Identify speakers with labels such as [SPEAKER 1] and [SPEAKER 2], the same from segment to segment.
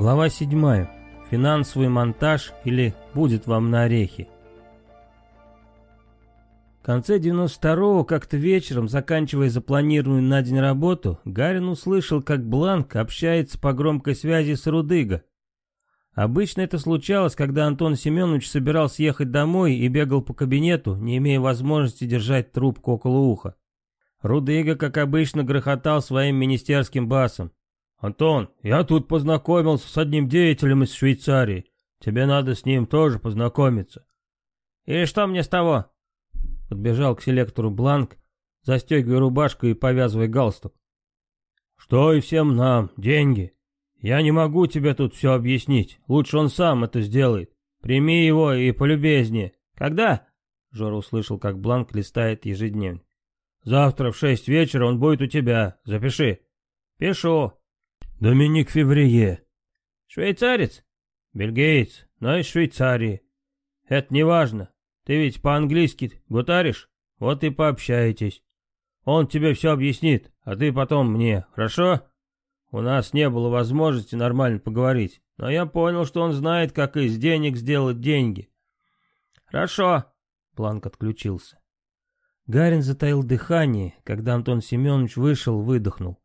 [SPEAKER 1] Глава 7. Финансовый монтаж или будет вам на орехи. В конце 92-го, как-то вечером, заканчивая запланированную на день работу, Гарин услышал, как Бланк общается по громкой связи с Рудыго. Обычно это случалось, когда Антон Семенович собирался ехать домой и бегал по кабинету, не имея возможности держать трубку около уха. Рудыга, как обычно, грохотал своим министерским басом. «Антон, я тут познакомился с одним деятелем из Швейцарии. Тебе надо с ним тоже познакомиться».
[SPEAKER 2] «И что мне с того?»
[SPEAKER 1] Подбежал к селектору Бланк, застегивая рубашку и повязывая галстук.
[SPEAKER 3] «Что и всем нам, деньги. Я не могу тебе тут все объяснить. Лучше он сам это сделает. Прими его и полюбезнее.
[SPEAKER 2] Когда?»
[SPEAKER 1] Жора услышал, как Бланк листает ежедневник.
[SPEAKER 3] «Завтра в шесть вечера он будет у тебя. Запиши».
[SPEAKER 2] «Пишу».
[SPEAKER 3] Доминик Феврие.
[SPEAKER 2] Швейцарец?
[SPEAKER 3] Бельгиец, но из Швейцарии. Это не важно. Ты ведь по-английски гутаришь? Вот и пообщаетесь. Он тебе все объяснит, а ты потом мне, хорошо? У нас не было возможности нормально поговорить, но я понял, что он знает, как из денег сделать деньги.
[SPEAKER 2] Хорошо.
[SPEAKER 1] Бланк отключился. Гарин затаил дыхание, когда Антон Семенович вышел, выдохнул.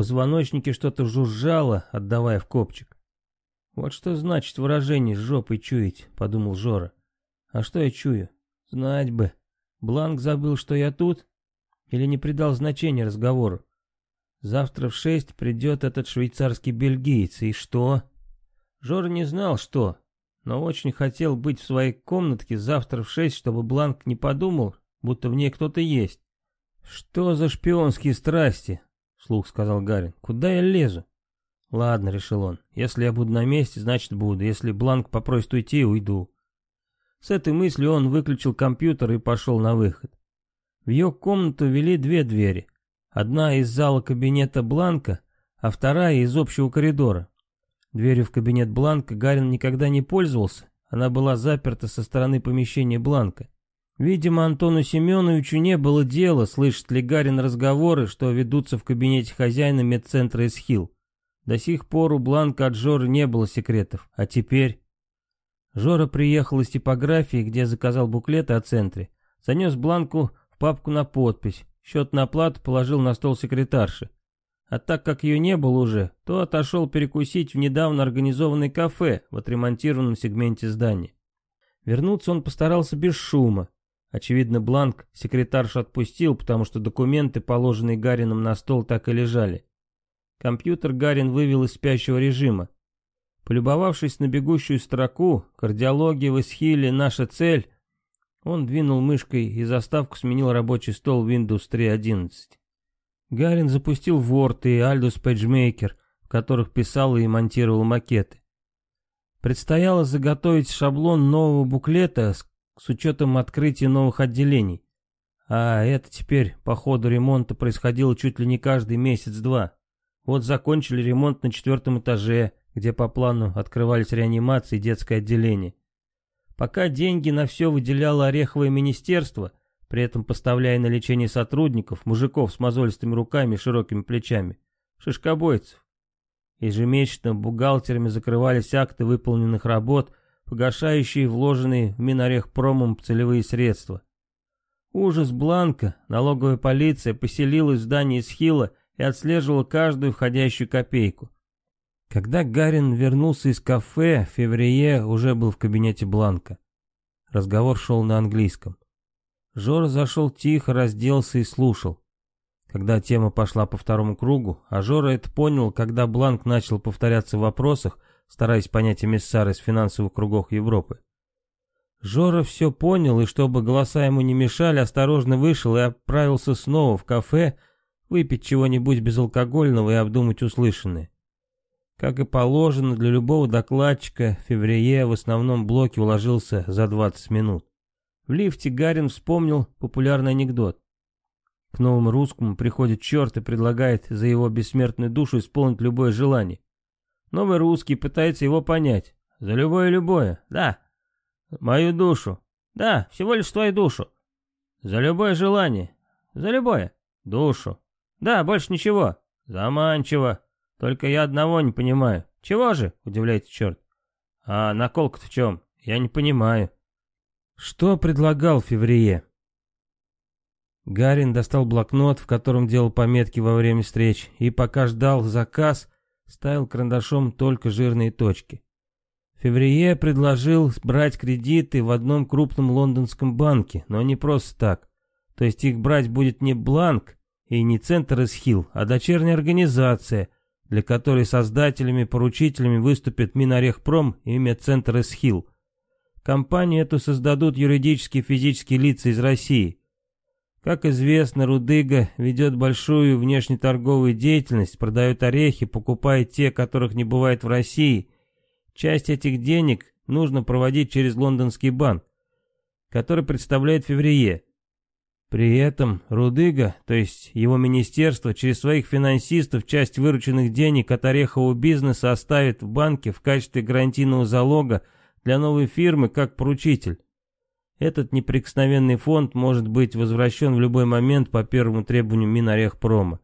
[SPEAKER 1] Позвоночнике что-то жужжало, отдавая в копчик. «Вот что значит выражение «с жопой чуять», — подумал Жора. «А что я чую? Знать бы. Бланк забыл, что я тут? Или не придал значения разговору? Завтра в шесть придет этот швейцарский бельгиец, и что?» Жора не знал, что, но очень хотел быть в своей комнатке завтра в шесть, чтобы Бланк не подумал, будто в ней кто-то есть. Что за шпионские страсти? Слух сказал Гарин. «Куда я лезу?» «Ладно», — решил он. «Если я буду на месте, значит буду. Если Бланк попросит уйти, уйду». С этой мыслью он выключил компьютер и пошел на выход. В ее комнату вели две двери. Одна из зала кабинета Бланка, а вторая из общего коридора. Дверью в кабинет Бланка Гарин никогда не пользовался, она была заперта со стороны помещения Бланка. Видимо, Антону Семеновичу не было дела, слышит ли Гарин разговоры, что ведутся в кабинете хозяина медцентра Исхил. До сих пор у Бланка от Жоры не было секретов, а теперь... Жора приехал из типографии, где заказал буклеты о центре, занес Бланку в папку на подпись, счет на оплату положил на стол секретарши. А так как ее не было уже, то отошел перекусить в недавно организованное кафе в отремонтированном сегменте здания. Вернуться он постарался без шума, Очевидно, бланк секретарша отпустил, потому что документы, положенные Гарином на стол, так и лежали. Компьютер Гарин вывел из спящего режима. Полюбовавшись на бегущую строку «Кардиология в Исхиле. Наша цель», он двинул мышкой и заставку сменил рабочий стол Windows 3.11. Гарин запустил Word и Aldus PageMaker, в которых писал и монтировал макеты. Предстояло заготовить шаблон нового буклета с с учетом открытия новых отделений. А это теперь по ходу ремонта происходило чуть ли не каждый месяц-два. Вот закончили ремонт на четвертом этаже, где по плану открывались реанимации и детское отделение. Пока деньги на все выделяло Ореховое министерство, при этом поставляя на лечение сотрудников, мужиков с мозолистыми руками и широкими плечами, шишкобойцев. Ежемесячно бухгалтерами закрывались акты выполненных работ погашающие вложенные в Минорех промом целевые средства. Ужас Бланка, налоговая полиция поселилась в здании Схила и отслеживала каждую входящую копейку. Когда Гарин вернулся из кафе, Феврие уже был в кабинете Бланка. Разговор шел на английском. Жора зашел тихо, разделся и слушал. Когда тема пошла по второму кругу, а Жора это понял, когда Бланк начал повторяться в вопросах, стараясь понять эмиссар из финансовых кругов Европы. Жора все понял, и чтобы голоса ему не мешали, осторожно вышел и отправился снова в кафе выпить чего-нибудь безалкогольного и обдумать услышанное. Как и положено для любого докладчика, Феврие в основном блоке уложился за 20 минут. В лифте Гарин вспомнил популярный анекдот. К новому русскому приходит черт и предлагает за его бессмертную душу исполнить любое желание. Новый русский пытается его понять. За любое-любое, да. Мою душу. Да, всего лишь твою душу. За любое желание. За любое. Душу. Да, больше ничего. Заманчиво. Только я одного не понимаю.
[SPEAKER 2] Чего же? Удивляется черт. А наколка-то в чем? Я не понимаю.
[SPEAKER 1] Что предлагал Феврие? Гарин достал блокнот, в котором делал пометки во время встреч, и пока ждал заказ, ставил карандашом только жирные точки. Феврие предложил брать кредиты в одном крупном лондонском банке, но не просто так. То есть их брать будет не Бланк и не Центр Исхил, а дочерняя организация, для которой создателями поручителями выступят Минорехпром и Медцентр Исхил. Компанию эту создадут юридические и физические лица из России. Как известно, Рудыга ведет большую внешнеторговую деятельность, продает орехи, покупает те, которых не бывает в России. Часть этих денег нужно проводить через лондонский банк, который представляет Феврие. При этом Рудыга, то есть его министерство, через своих финансистов часть вырученных денег от орехового бизнеса оставит в банке в качестве гарантийного залога для новой фирмы как поручитель. Этот неприкосновенный фонд может быть возвращен в любой момент по первому требованию Минорехпрома.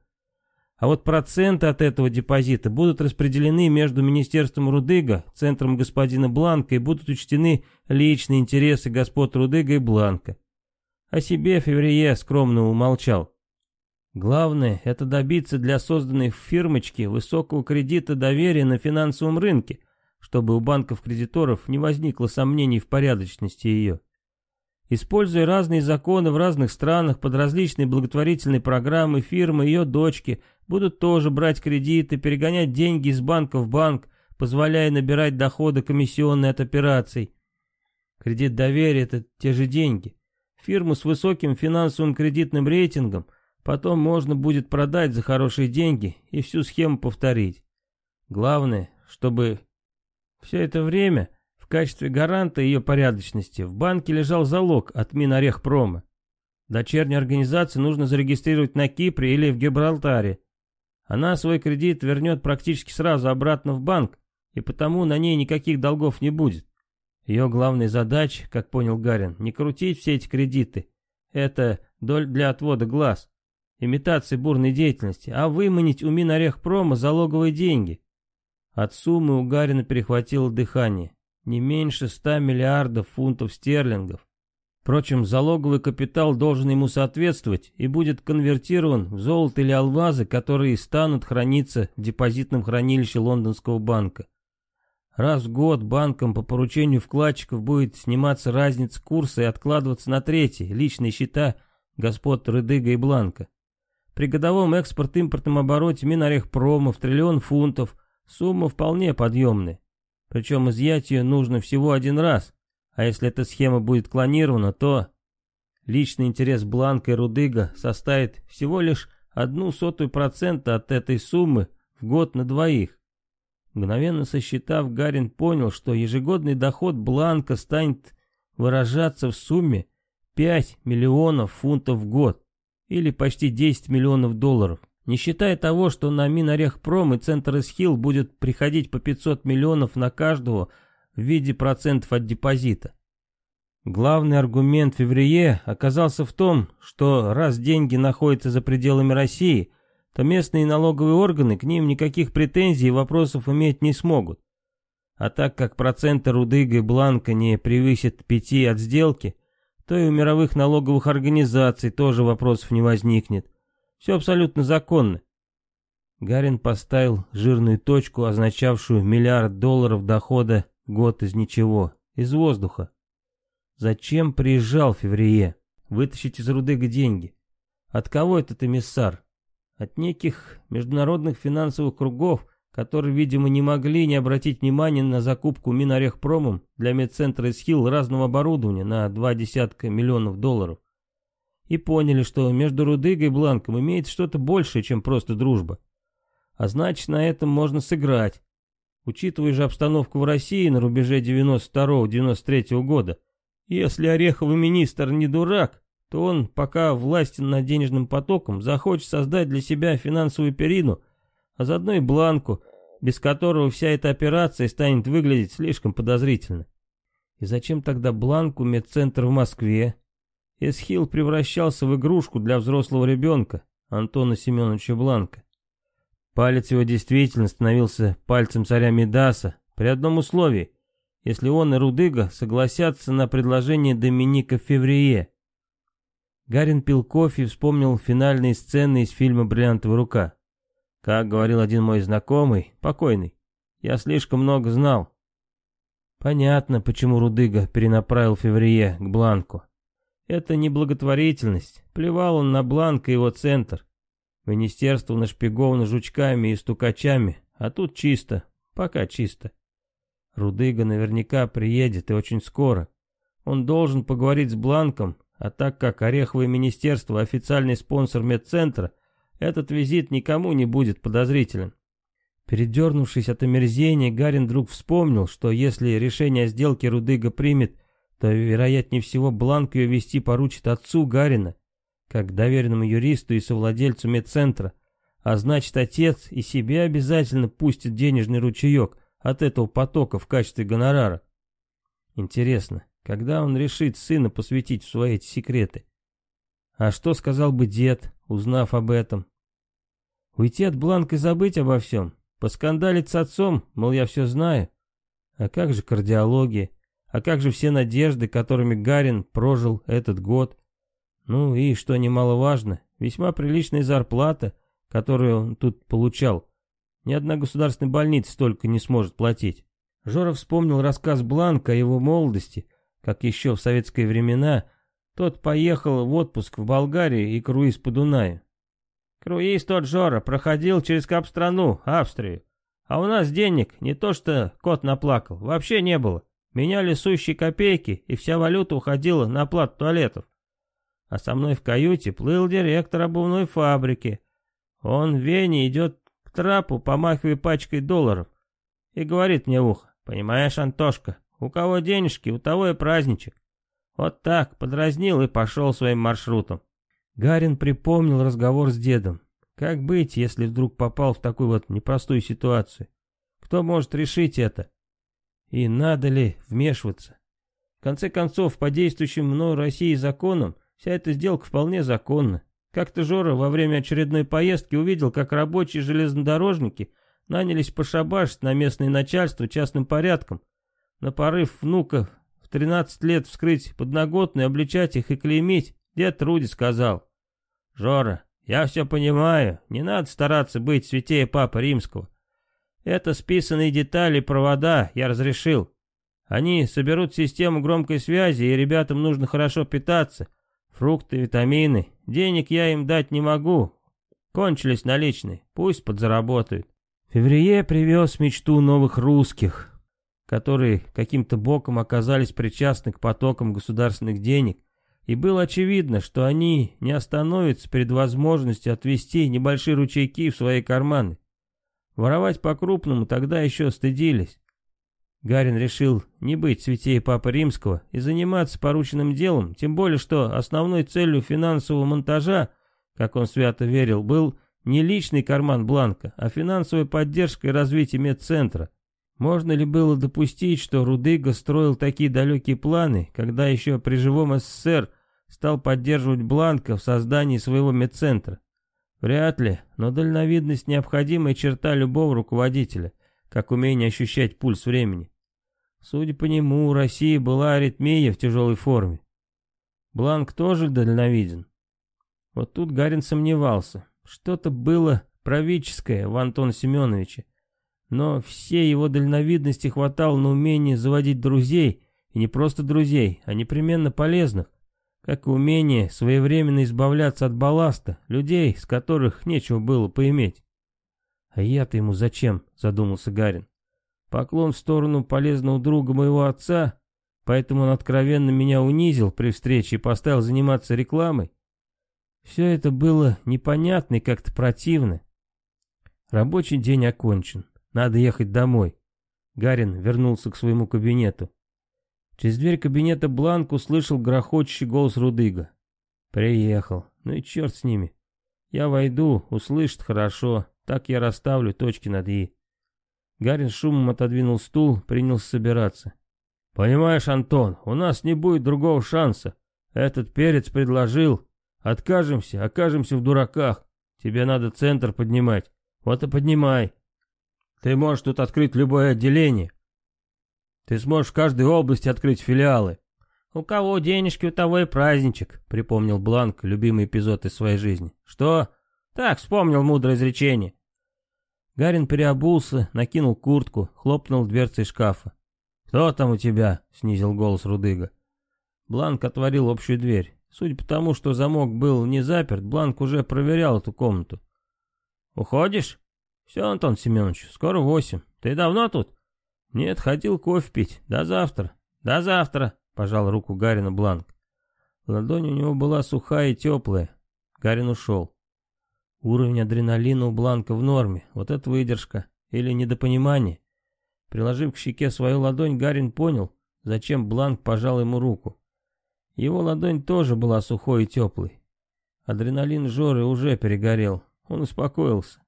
[SPEAKER 1] А вот проценты от этого депозита будут распределены между Министерством Рудыга, Центром господина Бланка и будут учтены личные интересы господ Рудыга и Бланка. О себе Феврие скромно умолчал. Главное – это добиться для созданной фирмочки высокого кредита доверия на финансовом рынке, чтобы у банков-кредиторов не возникло сомнений в порядочности ее. Используя разные законы в разных странах под различные благотворительные программы, фирмы и ее дочки будут тоже брать кредиты, перегонять деньги из банка в банк, позволяя набирать доходы комиссионные от операций. Кредит доверия – это те же деньги. Фирму с высоким финансовым кредитным рейтингом потом можно будет продать за хорошие деньги и всю схему повторить. Главное, чтобы все это время в качестве гаранта ее порядочности в банке лежал залог от Минорехпрома. Дочернюю организацию нужно зарегистрировать на Кипре или в Гибралтаре. Она свой кредит вернет практически сразу обратно в банк, и потому на ней никаких долгов не будет. Ее главная задача, как понял Гарин, не крутить все эти кредиты. Это доль для отвода глаз, имитации бурной деятельности, а выманить у Минорехпрома залоговые деньги. От суммы у Гарина перехватило дыхание не меньше 100 миллиардов фунтов стерлингов. Впрочем, залоговый капитал должен ему соответствовать и будет конвертирован в золото или алмазы, которые станут храниться в депозитном хранилище лондонского банка. Раз в год банком по поручению вкладчиков будет сниматься разница курса и откладываться на третьи, личные счета господ Рыдыга и Бланка. При годовом экспорт-импортном обороте Минорехпрома в триллион фунтов сумма вполне подъемная. Причем изъять ее нужно всего один раз, а если эта схема будет клонирована, то личный интерес Бланка и Рудыга составит всего лишь одну сотую процента от этой суммы в год на двоих. Мгновенно сосчитав, Гарин понял, что ежегодный доход Бланка станет выражаться в сумме 5 миллионов фунтов в год, или почти 10 миллионов долларов. Не считая того, что на Минорехпром и Центр Исхил будет приходить по 500 миллионов на каждого в виде процентов от депозита. Главный аргумент Феврие оказался в том, что раз деньги находятся за пределами России, то местные налоговые органы к ним никаких претензий и вопросов иметь не смогут. А так как проценты Рудыга и Бланка не превысят пяти от сделки, то и у мировых налоговых организаций тоже вопросов не возникнет. Все абсолютно законно. Гарин поставил жирную точку, означавшую миллиард долларов дохода год из ничего, из воздуха. Зачем приезжал Феврие? Вытащить из Рудыга деньги. От кого этот эмиссар? От неких международных финансовых кругов, которые, видимо, не могли не обратить внимания на закупку Минорехпромом для медцентра Исхил разного оборудования на два десятка миллионов долларов и поняли, что между Рудыгой и Бланком имеется что-то большее, чем просто дружба. А значит, на этом можно сыграть. Учитывая же обстановку в России на рубеже 92-93 года, если Ореховый министр не дурак, то он, пока властен над денежным потоком, захочет создать для себя финансовую перину, а заодно и Бланку, без которого вся эта операция станет выглядеть слишком подозрительно. И зачем тогда Бланку медцентр в Москве, Эсхил превращался в игрушку для взрослого ребенка, Антона Семеновича Бланка. Палец его действительно становился пальцем царя Медаса при одном условии, если он и Рудыга согласятся на предложение Доминика Феврие. Гарин пил кофе и вспомнил финальные сцены из фильма «Бриллиантовая рука». Как говорил один мой знакомый, покойный, я слишком много знал. Понятно, почему Рудыга перенаправил Феврие к Бланку. Это не благотворительность. Плевал он на Бланк и его центр. Министерство нашпиговано жучками и стукачами, а тут чисто, пока чисто. Рудыга наверняка приедет и очень скоро. Он должен поговорить с Бланком, а так как Ореховое министерство официальный спонсор медцентра, этот визит никому не будет подозрителен. Передернувшись от омерзения, Гарин вдруг вспомнил, что если решение о сделке Рудыга примет, то, вероятнее всего, Бланк ее вести поручит отцу Гарина, как доверенному юристу и совладельцу медцентра, а значит, отец и себе обязательно пустит денежный ручеек от этого потока в качестве гонорара. Интересно, когда он решит сына посвятить в свои эти секреты? А что сказал бы дед, узнав об этом? Уйти от Бланка и забыть обо всем? Поскандалить с отцом, мол, я все знаю. А как же кардиология? А как же все надежды, которыми Гарин прожил этот год? Ну и, что немаловажно, весьма приличная зарплата, которую он тут получал. Ни одна государственная больница столько не сможет платить. Жора вспомнил рассказ Бланка о его молодости, как еще в советские времена тот поехал в отпуск в Болгарию и круиз по Дунаю. Круиз тот Жора проходил через Кап-страну, Австрию. А у нас денег не то что кот наплакал, вообще не было. Меняли сущие копейки, и вся валюта уходила на оплату туалетов. А со мной в каюте плыл директор обувной фабрики. Он в Вене идет к трапу, помахивая пачкой долларов. И говорит мне в ухо, понимаешь, Антошка, у кого денежки, у того и праздничек. Вот так, подразнил и пошел своим маршрутом. Гарин припомнил разговор с дедом. Как быть, если вдруг попал в такую вот непростую ситуацию? Кто может решить это? И надо ли вмешиваться? В конце концов, по действующим мной России законам, вся эта сделка вполне законна. Как-то Жора во время очередной поездки увидел, как рабочие железнодорожники нанялись пошабашить на местное начальство частным порядком, на порыв внука в 13 лет вскрыть подноготные, обличать их и клеймить, дед Руди сказал, Жора, я все понимаю, не надо стараться быть святее Папы Римского. Это списанные детали провода, я разрешил. Они соберут систему громкой связи, и ребятам нужно хорошо питаться. Фрукты, витамины. Денег я им дать не могу. Кончились наличные, пусть подзаработают. Феврие привез мечту новых русских, которые каким-то боком оказались причастны к потокам государственных денег, и было очевидно, что они не остановятся перед возможностью отвести небольшие ручейки в свои карманы. Воровать по-крупному тогда еще стыдились. Гарин решил не быть святей Папы Римского и заниматься порученным делом, тем более что основной целью финансового монтажа, как он свято верил, был не личный карман Бланка, а финансовая поддержка и развитие медцентра. Можно ли было допустить, что Рудыга строил такие далекие планы, когда еще при живом СССР стал поддерживать Бланка в создании своего медцентра? Вряд ли, но дальновидность необходимая черта любого руководителя, как умение ощущать пульс времени. Судя по нему, у России была аритмия в тяжелой форме. Бланк тоже дальновиден. Вот тут Гарин сомневался. Что-то было правительское в Антоне Семеновиче, но всей его дальновидности хватало на умение заводить друзей, и не просто друзей, а непременно полезных, как и умение своевременно избавляться от балласта, людей, с которых нечего было поиметь. «А я-то ему зачем?» — задумался Гарин. «Поклон в сторону полезного друга моего отца, поэтому он откровенно меня унизил при встрече и поставил заниматься рекламой. Все это было непонятно и как-то противно. Рабочий день окончен. Надо ехать домой. Гарин вернулся к своему кабинету. Через дверь кабинета Бланк услышал грохочущий голос Рудыга. «Приехал. Ну и черт с ними. Я войду, услышит хорошо. Так я расставлю точки над «и». Гарин шумом отодвинул стул, принялся собираться. «Понимаешь, Антон, у нас не будет другого шанса. Этот перец предложил. Откажемся, окажемся в дураках. Тебе надо центр поднимать.
[SPEAKER 3] Вот и поднимай. Ты можешь тут открыть любое отделение. Ты сможешь в каждой области открыть филиалы.
[SPEAKER 2] «У кого денежки, у того и праздничек», — припомнил Бланк любимый эпизод из своей жизни. «Что?» «Так, вспомнил мудрое изречение».
[SPEAKER 1] Гарин переобулся, накинул куртку, хлопнул дверцей шкафа.
[SPEAKER 3] «Кто там у тебя?» — снизил голос Рудыга.
[SPEAKER 1] Бланк отворил общую дверь. Судя по тому, что замок был не заперт, Бланк уже проверял эту комнату.
[SPEAKER 2] «Уходишь?» «Все, Антон Семенович, скоро восемь. Ты давно тут?»
[SPEAKER 1] «Нет, ходил кофе пить. До завтра».
[SPEAKER 2] «До завтра», — пожал руку Гарина Бланк.
[SPEAKER 1] Ладонь у него была сухая и теплая. Гарин ушел. Уровень адреналина у Бланка в норме. Вот это выдержка. Или недопонимание. Приложив к щеке свою ладонь, Гарин понял, зачем Бланк пожал ему руку. Его ладонь тоже была сухой и теплой. Адреналин Жоры уже перегорел. Он успокоился.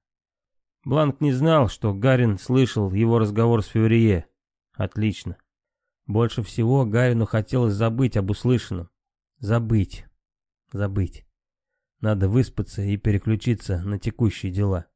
[SPEAKER 1] Бланк не знал, что Гарин слышал его разговор с Феврие. Отлично. Больше всего Гарину хотелось забыть об услышанном. Забыть. Забыть. Надо выспаться и переключиться на текущие дела.